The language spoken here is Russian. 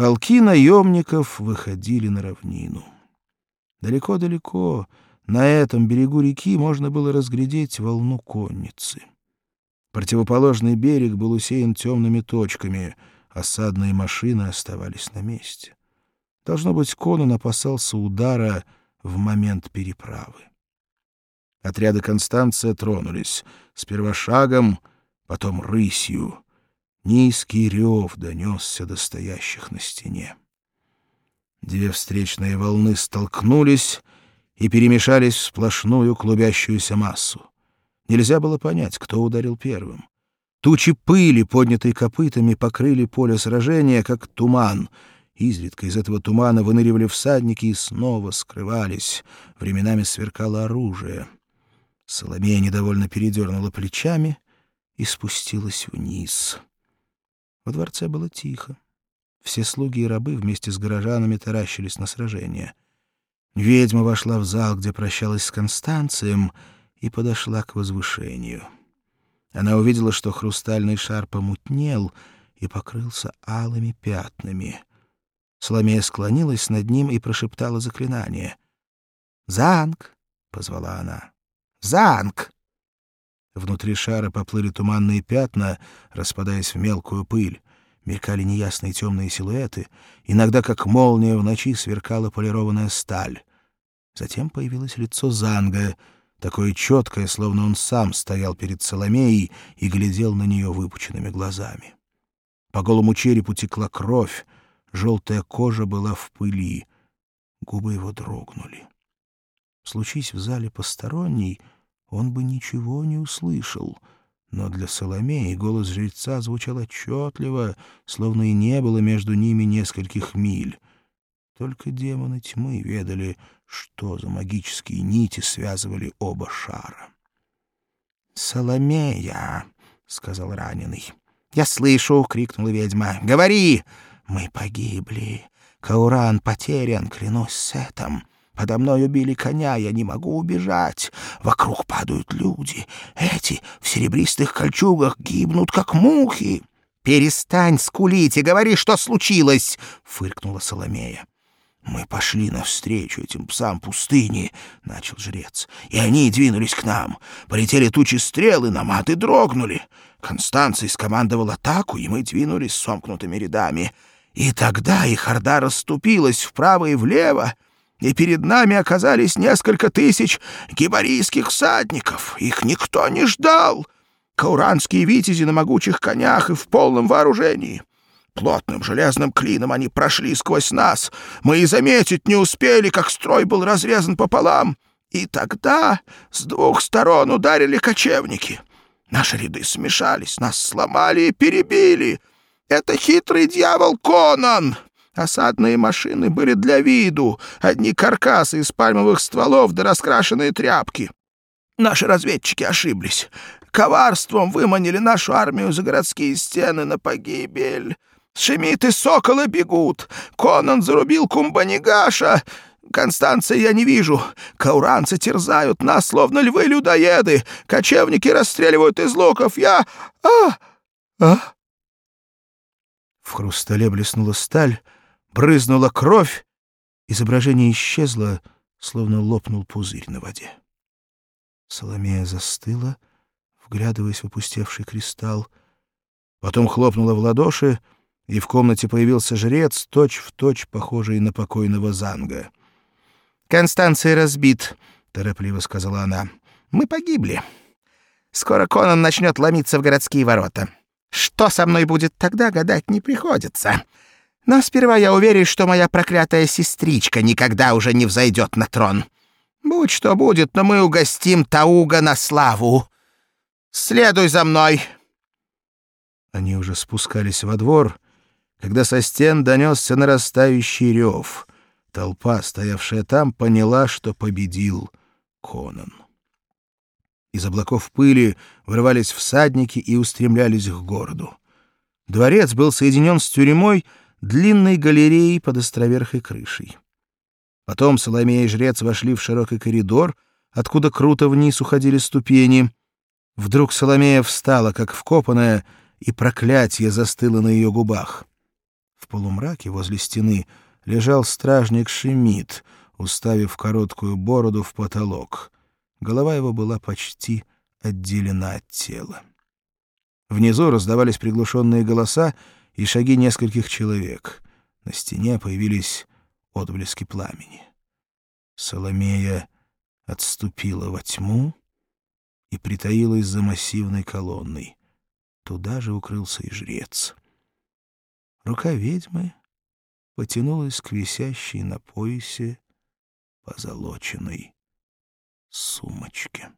Полки наемников выходили на равнину. Далеко-далеко на этом берегу реки можно было разглядеть волну конницы. Противоположный берег был усеян темными точками, осадные машины оставались на месте. Должно быть, Конан опасался удара в момент переправы. Отряды Констанция тронулись, сперва шагом, потом рысью. Низкий рев донесся до стоящих на стене. Две встречные волны столкнулись и перемешались в сплошную клубящуюся массу. Нельзя было понять, кто ударил первым. Тучи пыли, поднятые копытами, покрыли поле сражения, как туман. Изредка из этого тумана выныривали всадники и снова скрывались. Временами сверкало оружие. Соломея недовольно передернула плечами и спустилась вниз. Во дворце было тихо. Все слуги и рабы вместе с горожанами таращились на сражение. Ведьма вошла в зал, где прощалась с Констанцием, и подошла к возвышению. Она увидела, что хрустальный шар помутнел и покрылся алыми пятнами. Соломея склонилась над ним и прошептала заклинание. «Занг!» — позвала она. «Занг!» Внутри шара поплыли туманные пятна, распадаясь в мелкую пыль. Мелькали неясные темные силуэты. Иногда, как молния, в ночи сверкала полированная сталь. Затем появилось лицо Занга — такое четкое, словно он сам стоял перед Соломеей и глядел на нее выпученными глазами. По голому черепу текла кровь, желтая кожа была в пыли, губы его дрогнули. Случись в зале посторонний, он бы ничего не услышал, но для Соломеи голос жреца звучал отчетливо, словно и не было между ними нескольких миль. Только демоны тьмы ведали, что за магические нити связывали оба шара. «Соломея!» — сказал раненый. «Я слышу!» — крикнула ведьма. «Говори!» «Мы погибли. Кауран потерян, клянусь сетом. Подо мной убили коня, я не могу убежать. Вокруг падают люди. Эти в серебристых кольчугах гибнут, как мухи». «Перестань скулить и говори, что случилось!» — фыркнула Соломея. «Мы пошли навстречу этим псам пустыни», — начал жрец. «И они двинулись к нам. Полетели тучи стрелы, на маты дрогнули. Констанций скомандовал атаку, и мы двинулись сомкнутыми рядами. И тогда их орда расступилась вправо и влево, и перед нами оказались несколько тысяч гибарийских всадников. Их никто не ждал. Кауранские витязи на могучих конях и в полном вооружении». Плотным железным клином они прошли сквозь нас. Мы и заметить не успели, как строй был разрезан пополам. И тогда с двух сторон ударили кочевники. Наши ряды смешались, нас сломали и перебили. Это хитрый дьявол Конан. Осадные машины были для виду, одни каркасы из пальмовых стволов да раскрашенные тряпки. Наши разведчики ошиблись. Коварством выманили нашу армию за городские стены на погибель. Шемиты сокола бегут. Конан зарубил Кумбанигаша. Констанция я не вижу. Кауранцы терзают нас, словно львы-людоеды. Кочевники расстреливают из луков. Я... А! А!» В хрустале блеснула сталь, брызнула кровь. Изображение исчезло, словно лопнул пузырь на воде. Соломея застыла, вглядываясь в опустевший кристалл. Потом хлопнула в ладоши — и в комнате появился жрец, точь-в-точь похожий на покойного Занга. «Констанция разбит», — торопливо сказала она. «Мы погибли. Скоро Конан начнет ломиться в городские ворота. Что со мной будет тогда, гадать не приходится. Но сперва я уверен, что моя проклятая сестричка никогда уже не взойдет на трон. Будь что будет, но мы угостим Тауга на славу. Следуй за мной». Они уже спускались во двор, — когда со стен донесся нарастающий рев. Толпа, стоявшая там, поняла, что победил Конан. Из облаков пыли вырывались всадники и устремлялись к городу. Дворец был соединен с тюрьмой длинной галереей под островерхой крышей. Потом Соломея и жрец вошли в широкий коридор, откуда круто вниз уходили ступени. Вдруг Соломея встала, как вкопанная, и проклятие застыло на ее губах. полумраке возле стены лежал стражник Шемид, уставив короткую бороду в потолок. Голова его была почти отделена от тела. Внизу раздавались приглушенные голоса и шаги нескольких человек. На стене появились отблески пламени. Соломея отступила во тьму и притаилась за массивной колонной. Туда же укрылся и жрец. Рука ведьмы потянулась к висящей на поясе позолоченной сумочке.